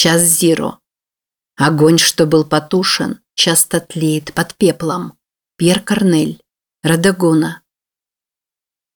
Час Зиро. Огонь, что был потушен, часто тлеет под пеплом. Пьер Корнель. Радагона.